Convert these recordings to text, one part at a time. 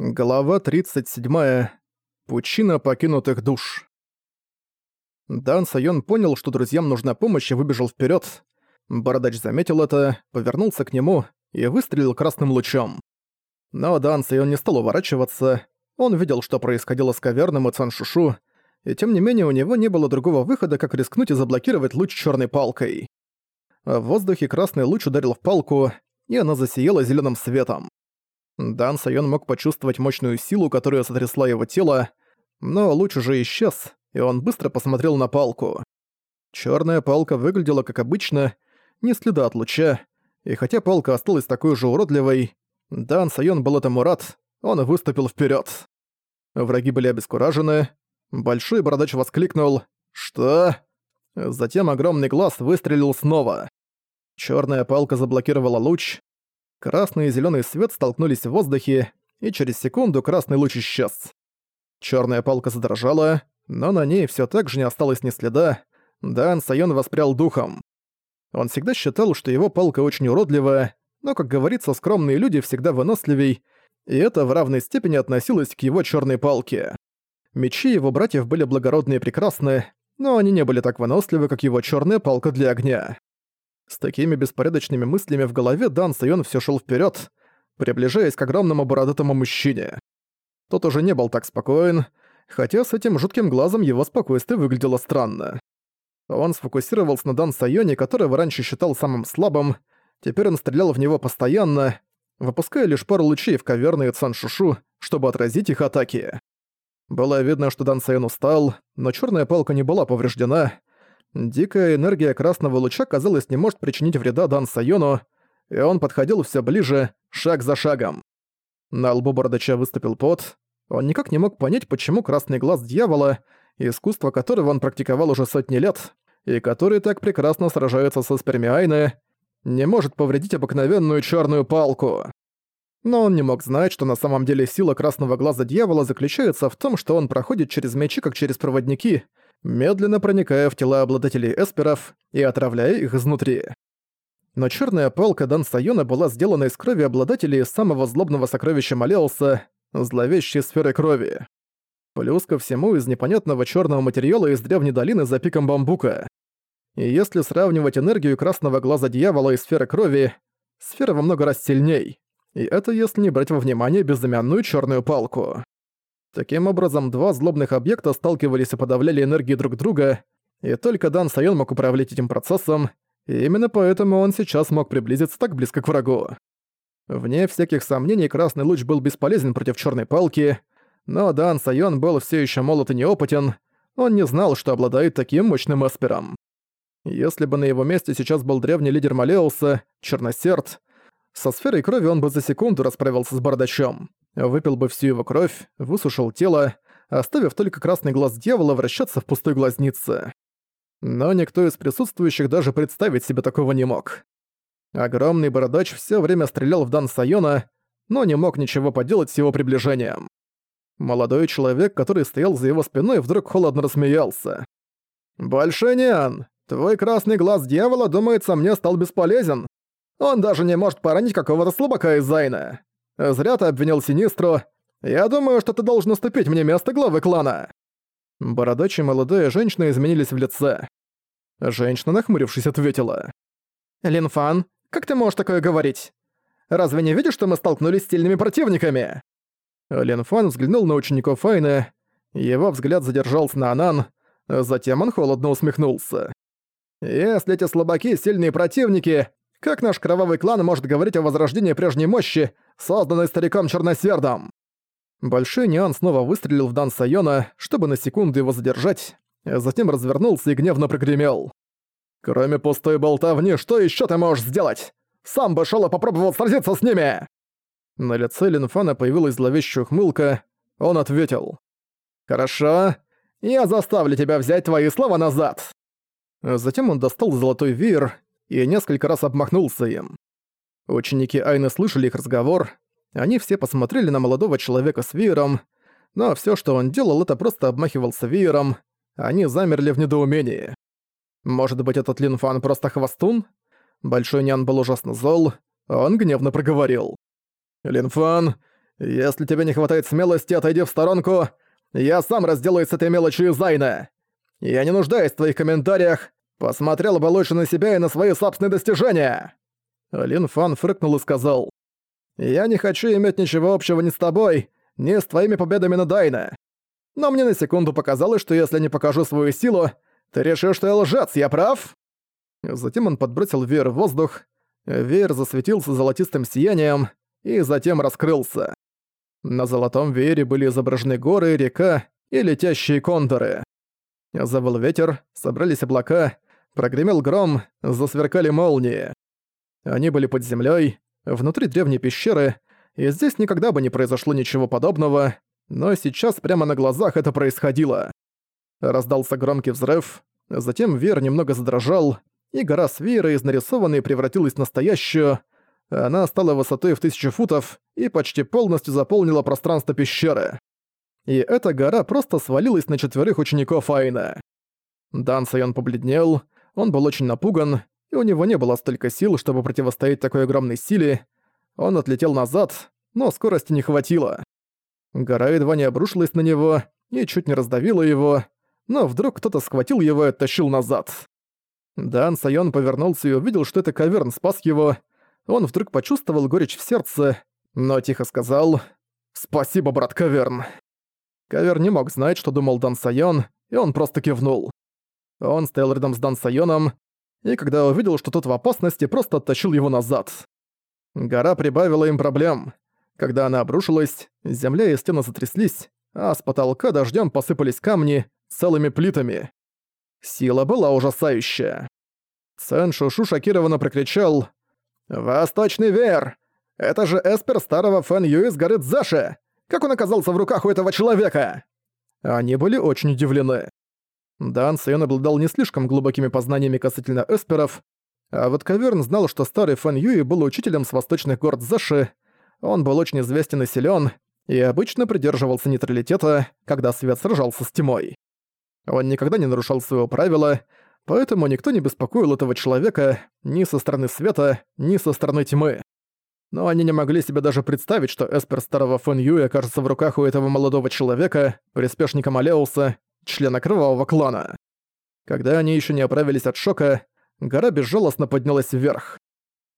Глава 37. Пучина покинутых душ. Дан Сайон понял, что друзьям нужна помощь и выбежал вперед. Бородач заметил это, повернулся к нему и выстрелил красным лучом. Но Дан Сайон не стал уворачиваться. Он видел, что происходило с Каверным и Цаншушу, и тем не менее у него не было другого выхода, как рискнуть и заблокировать луч черной палкой. В воздухе красный луч ударил в палку, и она засияла зеленым светом. Дан Сайон мог почувствовать мощную силу, которая сотрясла его тело, но луч уже исчез, и он быстро посмотрел на палку. Черная палка выглядела как обычно, не следа от луча, и хотя палка осталась такой же уродливой, Дан Сайон был этому рад, он выступил вперед. Враги были обескуражены. Большой бородач воскликнул «Что?». Затем огромный глаз выстрелил снова. Черная палка заблокировала луч, Красный и зеленый свет столкнулись в воздухе, и через секунду красный луч исчез. Черная палка задрожала, но на ней все так же не осталось ни следа. Дан Сайон воспрял духом. Он всегда считал, что его палка очень уродливая, но, как говорится, скромные люди всегда выносливей, и это в равной степени относилось к его черной палке. Мечи его братьев были благородны и прекрасны, но они не были так выносливы, как его черная палка для огня. С такими беспорядочными мыслями в голове Дан Сайон всё шёл вперёд, приближаясь к огромному бородатому мужчине. Тот уже не был так спокоен, хотя с этим жутким глазом его спокойствие выглядело странно. Он сфокусировался на Дан Сайоне, которого раньше считал самым слабым, теперь он стрелял в него постоянно, выпуская лишь пару лучей в каверны и Цан Шушу, чтобы отразить их атаки. Было видно, что Дан Сайон устал, но чёрная палка не была повреждена, Дикая энергия красного луча, казалось, не может причинить вреда Дан Сайону, и он подходил все ближе, шаг за шагом. На лбу бородача выступил пот. Он никак не мог понять, почему красный глаз дьявола, искусство которого он практиковал уже сотни лет, и который так прекрасно сражается со спермиайны, не может повредить обыкновенную черную палку. Но он не мог знать, что на самом деле сила красного глаза дьявола заключается в том, что он проходит через мечи, как через проводники, медленно проникая в тела обладателей эсперов и отравляя их изнутри. Но черная палка Дан Сайона была сделана из крови обладателей самого злобного сокровища Малеуса — зловещей сферы крови. Плюс ко всему из непонятного черного материала из древней долины за пиком бамбука. И если сравнивать энергию красного глаза дьявола и сферы крови, сфера во много раз сильней. И это если не брать во внимание безымянную черную палку. Таким образом, два злобных объекта сталкивались и подавляли энергии друг друга, и только Дан Сайон мог управлять этим процессом, и именно поэтому он сейчас мог приблизиться так близко к врагу. Вне всяких сомнений, красный луч был бесполезен против черной палки, но Дан Сайон был все еще молод и неопытен, он не знал, что обладает таким мощным эспером. Если бы на его месте сейчас был древний лидер Малеуса, Черносерд, со сферой крови он бы за секунду расправился с бардачом выпил бы всю его кровь, высушил тело, оставив только красный глаз дьявола вращаться в пустой глазнице. Но никто из присутствующих даже представить себе такого не мог. Огромный бородач все время стрелял в Дан Сайона, но не мог ничего поделать с его приближением. Молодой человек, который стоял за его спиной, вдруг холодно рассмеялся. «Большинян, твой красный глаз дьявола, думается, мне стал бесполезен. Он даже не может поранить какого-то слабака из Зайна. Зря ты обвинил Синистру. Я думаю, что ты должен уступить мне место главы клана». Бородач и молодая женщина изменились в лице. Женщина, нахмурившись, ответила. «Линфан, как ты можешь такое говорить? Разве не видишь, что мы столкнулись с сильными противниками?» Линфан взглянул на учеников Файны, его взгляд задержался на Анан, затем он холодно усмехнулся. «Если эти слабаки — сильные противники, как наш кровавый клан может говорить о возрождении прежней мощи, созданной стариком Черносердом? Большой Ниан снова выстрелил в Дан Сайона, чтобы на секунду его задержать, затем развернулся и гневно прогремел. «Кроме пустой болтовни, что еще ты можешь сделать? Сам бы шел и попробовал сразиться с ними!» На лице Линфана появилась зловещая ухмылка. Он ответил. «Хорошо, я заставлю тебя взять твои слова назад!» Затем он достал золотой веер и несколько раз обмахнулся им. Ученики Айны слышали их разговор, они все посмотрели на молодого человека с веером, но все, что он делал, это просто обмахивался веером, они замерли в недоумении. Может быть, этот Линфан просто хвостун? Большой Нян был ужасно зол, он гневно проговорил. «Линфан, Если тебе не хватает смелости, отойди в сторонку. Я сам разделаюсь с этой мелочью Зайна. Я не нуждаюсь в твоих комментариях. Посмотрел бы лучше на себя и на свои собственные достижения!» Лин Фан фрыкнул и сказал. «Я не хочу иметь ничего общего ни с тобой, ни с твоими победами на Дайна. Но мне на секунду показалось, что если не покажу свою силу, ты решишь, что я лжец, я прав?» Затем он подбросил веер в воздух. Веер засветился золотистым сиянием и затем раскрылся. На золотом веере были изображены горы, река и летящие кондоры. Завыл ветер, собрались облака, прогремел гром, засверкали молнии. Они были под землей, внутри древней пещеры, и здесь никогда бы не произошло ничего подобного, но сейчас прямо на глазах это происходило. Раздался громкий взрыв, затем веер немного задрожал, и гора с веера из нарисованной превратилась в настоящую. Она стала высотой в тысячу футов и почти полностью заполнила пространство пещеры. И эта гора просто свалилась на четверых учеников Айна. Дан Сайон побледнел, он был очень напуган, и у него не было столько сил, чтобы противостоять такой огромной силе. Он отлетел назад, но скорости не хватило. Гора едва не обрушилась на него и чуть не раздавила его, но вдруг кто-то схватил его и оттащил назад. Дан Сайон повернулся и увидел, что это Каверн спас его. Он вдруг почувствовал горечь в сердце, но тихо сказал «Спасибо, брат Каверн». Каверн не мог знать, что думал Дан Сайон, и он просто кивнул. Он стоял рядом с Дан Сайоном, и когда увидел, что тот в опасности, просто оттащил его назад. Гора прибавила им проблем. Когда она обрушилась, земля и стены затряслись, а с потолка дождем посыпались камни целыми плитами. Сила была ужасающая. Цен Шушу шокированно прокричал «Восточный веер! Это же эспер старого Фэн Юи с горы Цзаши! Как он оказался в руках у этого человека?» Они были очень удивлены. Дан Сайон обладал не слишком глубокими познаниями касательно эсперов, а вот Каверн знал, что старый Фэн Юи был учителем с восточных гор Цзаши, он был очень известен и силен, и обычно придерживался нейтралитета, когда свет сражался с тьмой. Он никогда не нарушал своего правила, поэтому никто не беспокоил этого человека ни со стороны света, ни со стороны тьмы. Но они не могли себе даже представить, что эспер старого Фэн Юи окажется в руках у этого молодого человека, приспешника Малеуса, члена кровавого клана. Когда они еще не оправились от шока, гора безжалостно поднялась вверх.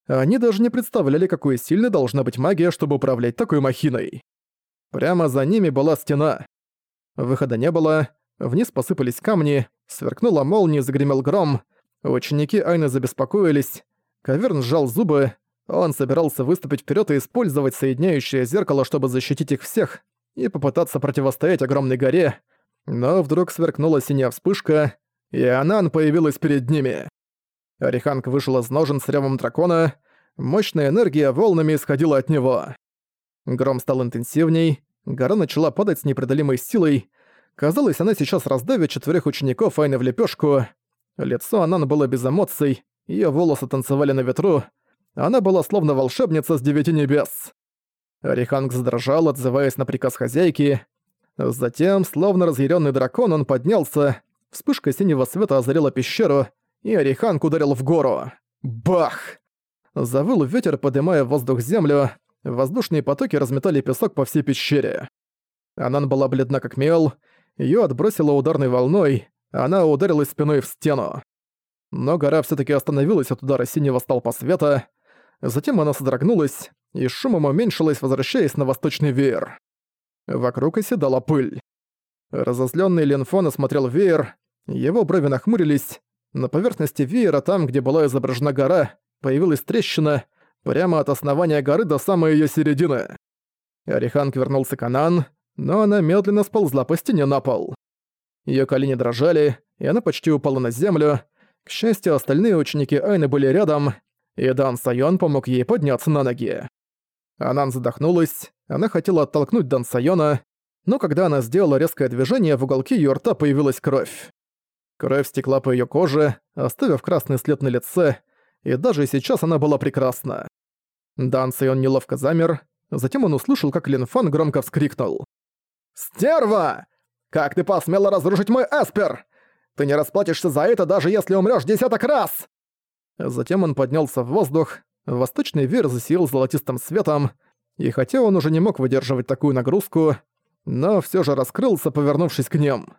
Они даже не представляли, какой сильной должна быть магия, чтобы управлять такой махиной. Прямо за ними была стена. Выхода не было, Вниз посыпались камни, сверкнула молния, загремел гром. Ученики Айны забеспокоились. Каверн сжал зубы. Он собирался выступить вперед и использовать соединяющее зеркало, чтобы защитить их всех и попытаться противостоять огромной горе. Но вдруг сверкнула синяя вспышка, и Анан появилась перед ними. Ариханг вышел из ножен с ревом дракона, мощная энергия волнами исходила от него. Гром стал интенсивней, гора начала падать с непреодолимой силой, Казалось, она сейчас раздавит четверых учеников Айны в лепешку. Лицо Анан было без эмоций, ее волосы танцевали на ветру. Она была словно волшебница с девяти небес. Ариханг задрожал, отзываясь на приказ хозяйки. Затем, словно разъяренный дракон, он поднялся. Вспышка синего света озарила пещеру, и Ариханг ударил в гору. Бах! Завыл ветер, поднимая в воздух землю. Воздушные потоки разметали песок по всей пещере. Анан была бледна как мел, Её отбросило ударной волной, она ударилась спиной в стену. Но гора всё-таки остановилась от удара синего столпа света, затем она содрогнулась и шумом уменьшилась, возвращаясь на восточный веер. Вокруг оседала пыль. Разозлённый Ленфон осмотрел веер, его брови нахмурились, на поверхности веера, там, где была изображена гора, появилась трещина прямо от основания горы до самой её середины. Ариханг вернулся к Анан, но она медленно сползла по стене на пол. Её колени дрожали, и она почти упала на землю. К счастью, остальные ученики Айны были рядом, и Дан Сайон помог ей подняться на ноги. Анан задохнулась, она хотела оттолкнуть Дан Сайона, но когда она сделала резкое движение, в уголке её рта появилась кровь. Кровь стекла по её коже, оставив красный след на лице, и даже сейчас она была прекрасна. Дан Сайон неловко замер, затем он услышал, как Лин Фан громко вскрикнул. «Стерва! Как ты посмела разрушить мой эспер? Ты не расплатишься за это, даже если умрёшь десяток раз!» Затем он поднялся в воздух, восточный веер засиял золотистым светом, и хотя он уже не мог выдерживать такую нагрузку, но все же раскрылся, повернувшись к ним.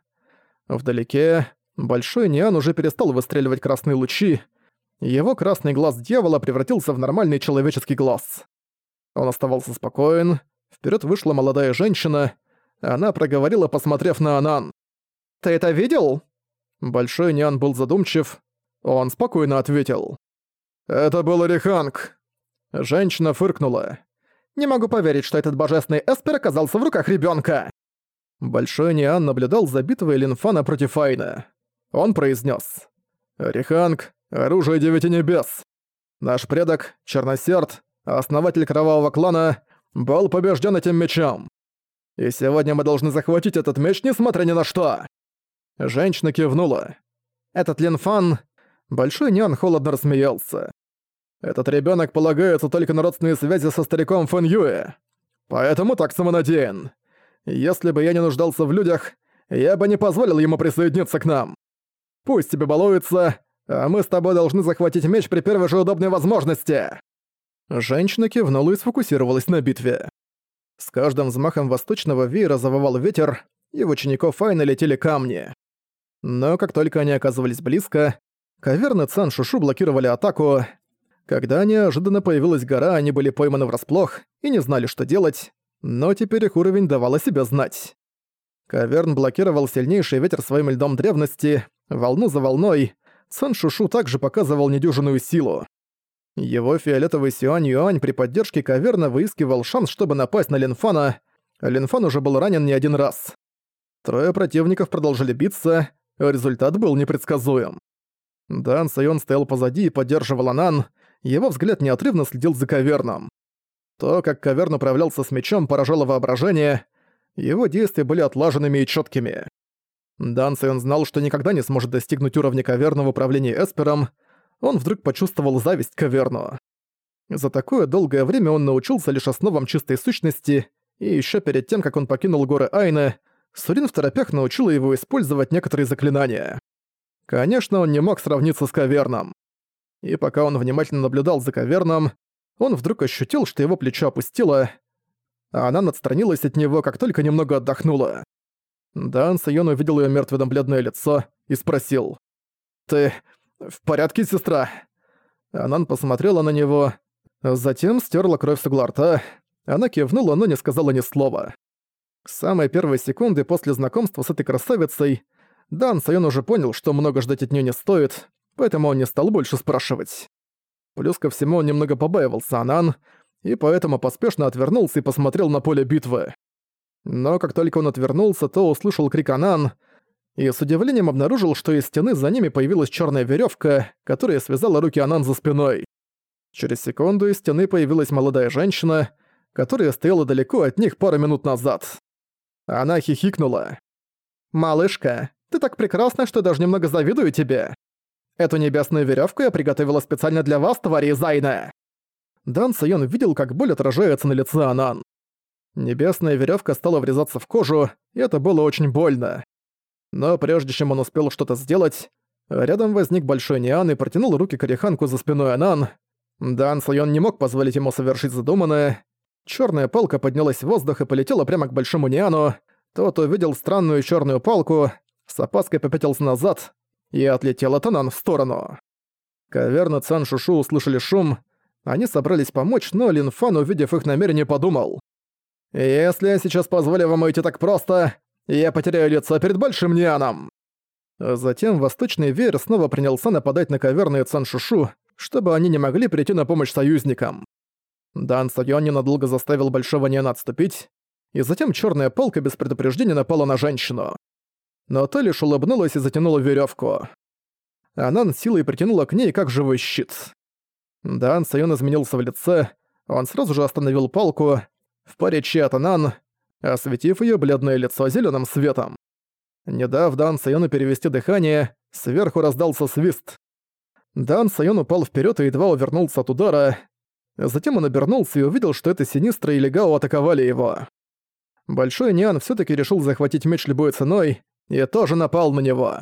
Вдалеке Большой Ниан уже перестал выстреливать красные лучи, его красный глаз дьявола превратился в нормальный человеческий глаз. Он оставался спокоен, вперед вышла молодая женщина, она проговорила, посмотрев на Анан. «Ты это видел?» Большой Ниан был задумчив, он спокойно ответил. «Это был Риханг». Женщина фыркнула. «Не могу поверить, что этот божественный Эспер оказался в руках ребенка. Большой Ниан наблюдал за битвой Линфана против Айна. Он произнес: «Риханг — оружие Девяти Небес. Наш предок, Черносерд, основатель Кровавого Клана, был побежден этим мечом. И сегодня мы должны захватить этот меч, несмотря ни на что!» Женщина кивнула. «Этот Линфан...» Большой Нян холодно рассмеялся. «Этот ребенок полагается только на родственные связи со стариком Фэн Юэ. Поэтому так самонадеян. Если бы я не нуждался в людях, я бы не позволил ему присоединиться к нам. Пусть тебе балуется, а мы с тобой должны захватить меч при первой же удобной возможности». Женщина кивнула и сфокусировалась на битве. С каждым взмахом восточного веера завывал ветер, и в учеников Файна летели камни. Но как только они оказывались близко, Каверны Цан Шушу блокировали атаку. Когда неожиданно появилась гора, они были пойманы врасплох и не знали, что делать но теперь их уровень давал о себе знать. Каверн блокировал сильнейший ветер своим льдом древности, волну за волной, Сан Шушу также показывал недюжинную силу. Его фиолетовый Сюань-Юань при поддержке Каверна выискивал шанс, чтобы напасть на Линфана. Линфан уже был ранен не один раз. Трое противников продолжили биться, результат был непредсказуем. Дан Сайон стоял позади и поддерживал Анан, его взгляд неотрывно следил за Каверном. То, как Каверн управлялся с мечом, поражало воображение. Его действия были отлаженными и четкими. Данси он знал, что никогда не сможет достигнуть уровня Каверна в управлении Эспером. Он вдруг почувствовал зависть к Каверну. За такое долгое время он научился лишь основам чистой сущности, и еще перед тем, как он покинул горы Айны, Сурин в торопях научила его использовать некоторые заклинания. Конечно, он не мог сравниться с Каверном. И пока он внимательно наблюдал за Каверном, он вдруг ощутил, что его плечо опустило, а она отстранилась от него, как только немного отдохнула. Дан Сайон увидел её мертвенно-бледное лицо и спросил. «Ты в порядке, сестра?» Анан посмотрела на него, затем стерла кровь с угла рта. Она кивнула, но не сказала ни слова. С самой первой секунды после знакомства с этой красавицей Дан Сайон уже понял, что много ждать от неё не стоит, поэтому он не стал больше спрашивать. Плюс ко всему он немного побаивался Анан, и поэтому поспешно отвернулся и посмотрел на поле битвы. Но как только он отвернулся, то услышал крик Анан, и с удивлением обнаружил, что из стены за ними появилась черная веревка, которая связала руки Анан за спиной. Через секунду из стены появилась молодая женщина, которая стояла далеко от них пару минут назад. Она хихикнула. «Малышка, ты так прекрасна, что даже немного завидую тебе. Эту небесную веревку я приготовила специально для вас, твари Зайна!» Дан Сайон видел, как боль отражается на лице Анан. Небесная веревка стала врезаться в кожу, и это было очень больно. Но прежде чем он успел что-то сделать, рядом возник большой Ниан и протянул руки к Ореханку за спиной Анан. Дан Сайон не мог позволить ему совершить задуманное. Черная палка поднялась в воздух и полетела прямо к большому Ниану. Тот увидел странную черную палку, с опаской попятился назад, и отлетела Танан в сторону. Каверна Цан Шушу услышали шум, они собрались помочь, но Лин Фан, увидев их намерение, подумал. «Если я сейчас позволю вам уйти так просто, я потеряю лицо перед Большим Нианом». Затем Восточный Веер снова принялся нападать на Каверну и Цан Шушу, чтобы они не могли прийти на помощь союзникам. Дан Сайон ненадолго заставил Большого Ниана отступить, и затем черная полка без предупреждения напала на женщину но та лишь улыбнулась и затянула веревку. Анан силой притянула к ней как живой щит. Дан Сайон изменился в лице, он сразу же остановил палку, в паре Чи от Анан, осветив ее бледное лицо зеленым светом. Не дав Дан Сайону перевести дыхание, сверху раздался свист. Дан Сайон упал вперед и едва увернулся от удара. Затем он обернулся и увидел, что это Синистра и Легао атаковали его. Большой Ниан все таки решил захватить меч любой ценой, и тоже напал на него.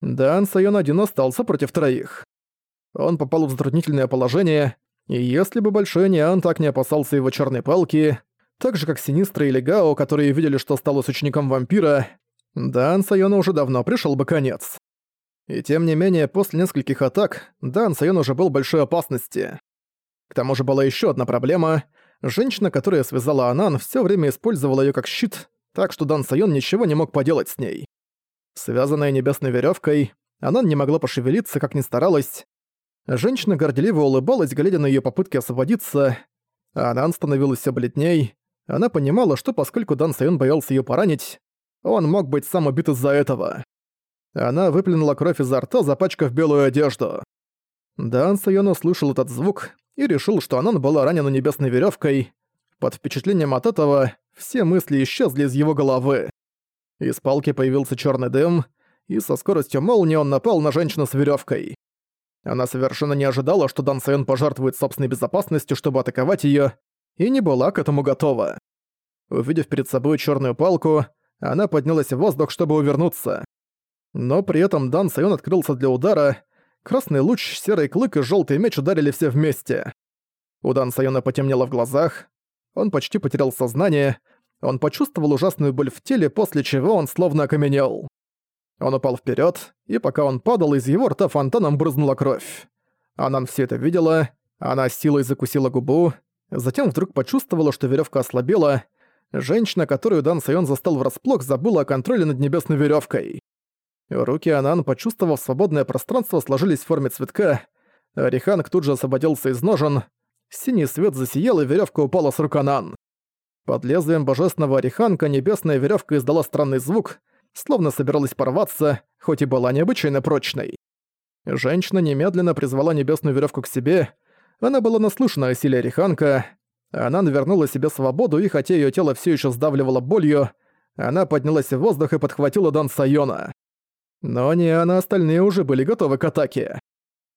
Дан Сайон один остался против троих. Он попал в затруднительное положение, И если бы Большой Ниан так не опасался его черной палки, так же как Синистра или Гао, которые видели, что стало с учеником вампира, Дан Сайону уже давно пришел бы конец. И тем не менее, после нескольких атак, Дан Сайон уже был в большой опасности. К тому же была еще одна проблема. Женщина, которая связала Анан, все время использовала ее как щит, так что Дан Сайон ничего не мог поделать с ней. Связанная небесной веревкой, Анан не могла пошевелиться, как ни старалась. Женщина горделиво улыбалась, глядя на ее попытки освободиться. А Анан становилась все бледней. Она понимала, что поскольку Дан Сайон боялся ее поранить, он мог быть сам убит из-за этого. Она выплюнула кровь изо рта, запачкав белую одежду. Дан Сайон услышал этот звук и решил, что Анан была ранена небесной веревкой. Под впечатлением от этого все мысли исчезли из его головы. Из палки появился черный дым, и со скоростью молнии он напал на женщину с веревкой. Она совершенно не ожидала, что Дан Сайон пожертвует собственной безопасностью, чтобы атаковать ее, и не была к этому готова. Увидев перед собой черную палку, она поднялась в воздух, чтобы увернуться. Но при этом Дан Сайон открылся для удара, красный луч, серый клык и желтый меч ударили все вместе. У Дан Сайона потемнело в глазах, он почти потерял сознание, он почувствовал ужасную боль в теле, после чего он словно окаменел. Он упал вперед, и пока он падал, из его рта фонтаном брызнула кровь. Анан все это видела, она силой закусила губу, затем вдруг почувствовала, что веревка ослабела. Женщина, которую Дан Сайон застал врасплох, забыла о контроле над небесной веревкой. Руки Анан, почувствовав свободное пространство, сложились в форме цветка. Риханг тут же освободился из ножен. Синий свет засиял, и веревка упала с рук Анан. Под лезвием божественного ореханка небесная веревка издала странный звук, словно собиралась порваться, хоть и была необычайно прочной. Женщина немедленно призвала небесную веревку к себе. Она была наслышана о силе ореханка. Она навернула себе свободу, и хотя ее тело все еще сдавливало болью, она поднялась в воздух и подхватила Дан Сайона. Но не она, остальные уже были готовы к атаке.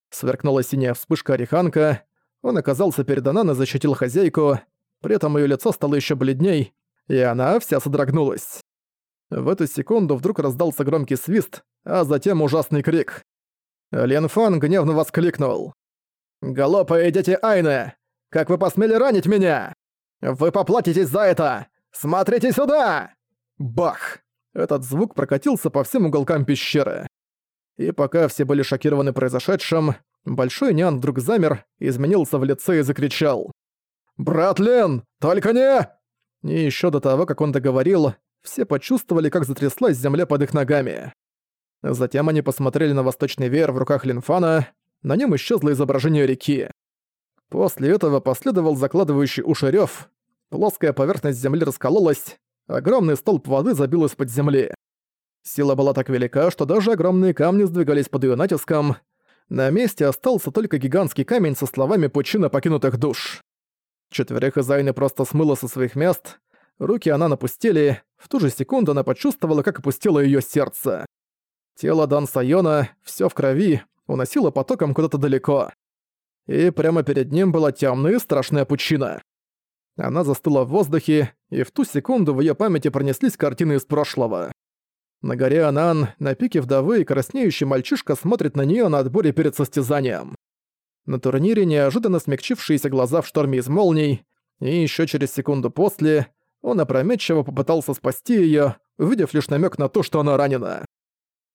Сверкнула синяя вспышка ореханка, он оказался перед Анан и защитил хозяйку, при этом её лицо стало ещё бледней, и она вся содрогнулась. В эту секунду вдруг раздался громкий свист, а затем ужасный крик. Лен Фан гневно воскликнул. «Голопые дети Айны! Как вы посмели ранить меня? Вы поплатитесь за это! Смотрите сюда!» Бах! Этот звук прокатился по всем уголкам пещеры. И пока все были шокированы произошедшим, Большой Нян вдруг замер, изменился в лице и закричал. «Брат Лен, только не...» И еще до того, как он договорил, все почувствовали, как затряслась земля под их ногами. Затем они посмотрели на восточный веер в руках Линфана, на нем исчезло изображение реки. После этого последовал закладывающий уши рёв, плоская поверхность земли раскололась, огромный столб воды забил из-под земли. Сила была так велика, что даже огромные камни сдвигались под её натиском. На месте остался только гигантский камень со словами «Пучина покинутых душ». Четверых из Айны просто смыло со своих мест. Руки она напустили. В ту же секунду она почувствовала, как опустило ее сердце. Тело Дан Сайона, все в крови, уносило потоком куда-то далеко. И прямо перед ним была темная и страшная пучина. Она застыла в воздухе, и в ту секунду в ее памяти пронеслись картины из прошлого. На горе Анан, на пике вдовы, краснеющий мальчишка смотрит на нее на отборе перед состязанием. На турнире неожиданно смягчившиеся глаза в шторме из молний, и еще через секунду после он опрометчиво попытался спасти ее, увидев лишь намек на то, что она ранена.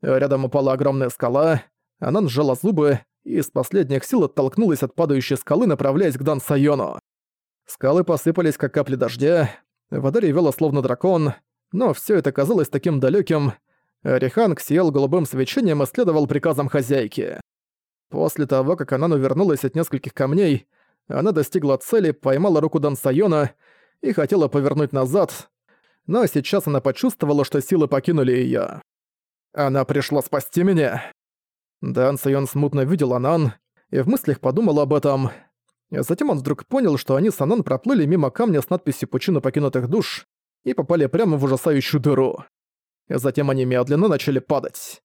Рядом упала огромная скала, она сжала зубы и из последних сил оттолкнулась от падающей скалы, направляясь к Дан. Скалы посыпались, как капли дождя, вода ревела словно дракон, но все это казалось таким далеким. Риханг сиял голубым свечением и следовал приказам хозяйки. После того, как она вернулась от нескольких камней, она достигла цели, поймала руку Дан Сайона и хотела повернуть назад, но сейчас она почувствовала, что силы покинули её. Она пришла спасти меня. Дан Сайон смутно видел Анан и в мыслях подумал об этом. Затем он вдруг понял, что они с Анан проплыли мимо камня с надписью «Пучина покинутых душ» и попали прямо в ужасающую дыру. Затем они медленно начали падать.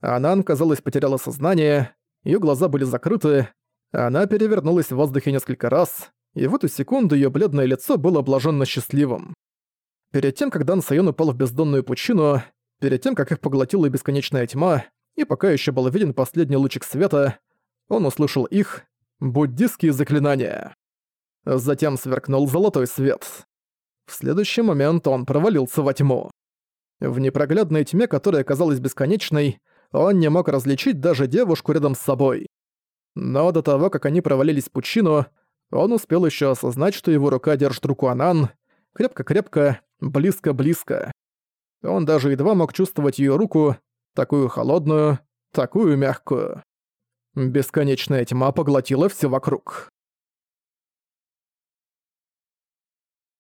Анан, казалось, потеряла сознание, Её глаза были закрыты, она перевернулась в воздухе несколько раз, и в эту секунду её бледное лицо было блаженно счастливым. Перед тем, как Дан Сайон упал в бездонную пучину, перед тем, как их поглотила бесконечная тьма, и пока ещё был виден последний лучик света, он услышал их, Буддистские заклинания. Затем сверкнул золотой свет. В следующий момент он провалился во тьму. В непроглядной тьме, которая казалась бесконечной, он не мог различить даже девушку рядом с собой. Но до того, как они провалились в пучину, он успел еще осознать, что его рука держит руку Анан, крепко-крепко, близко-близко. Он даже едва мог чувствовать ее руку, такую холодную, такую мягкую. Бесконечная тьма поглотила все вокруг.